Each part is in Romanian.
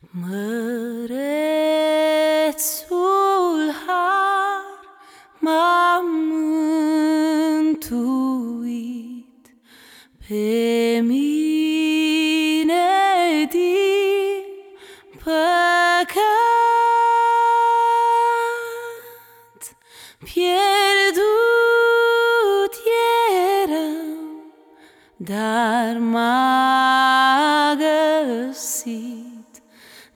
Mărețul har m-a mântuit pe mine din păcat. Pierdut eram, dar m-a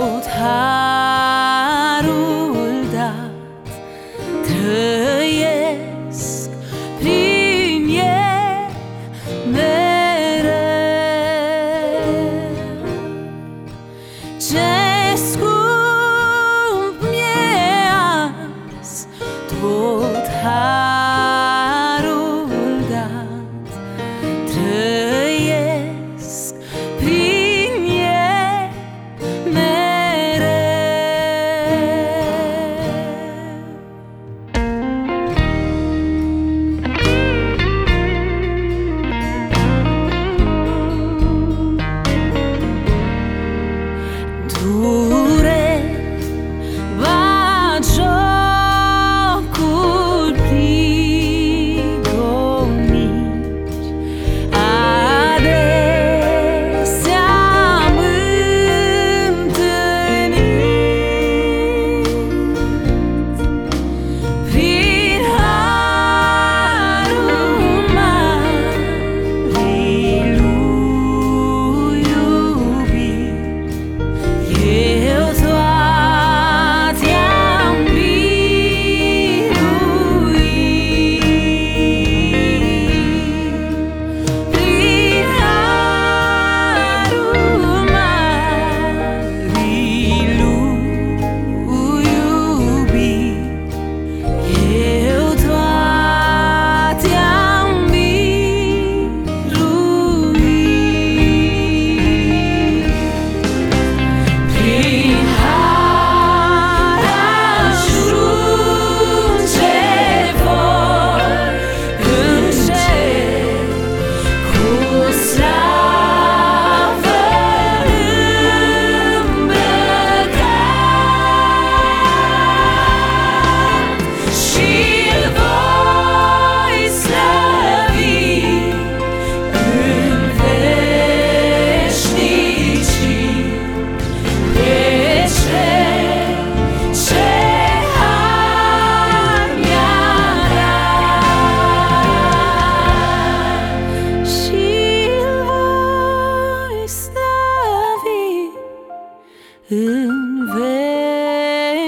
tot harul dat Trăiesc prin el mereu. Ce scu-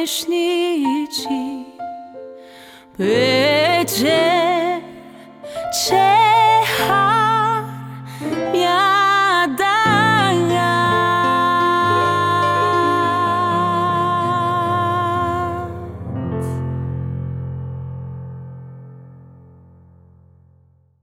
колишній.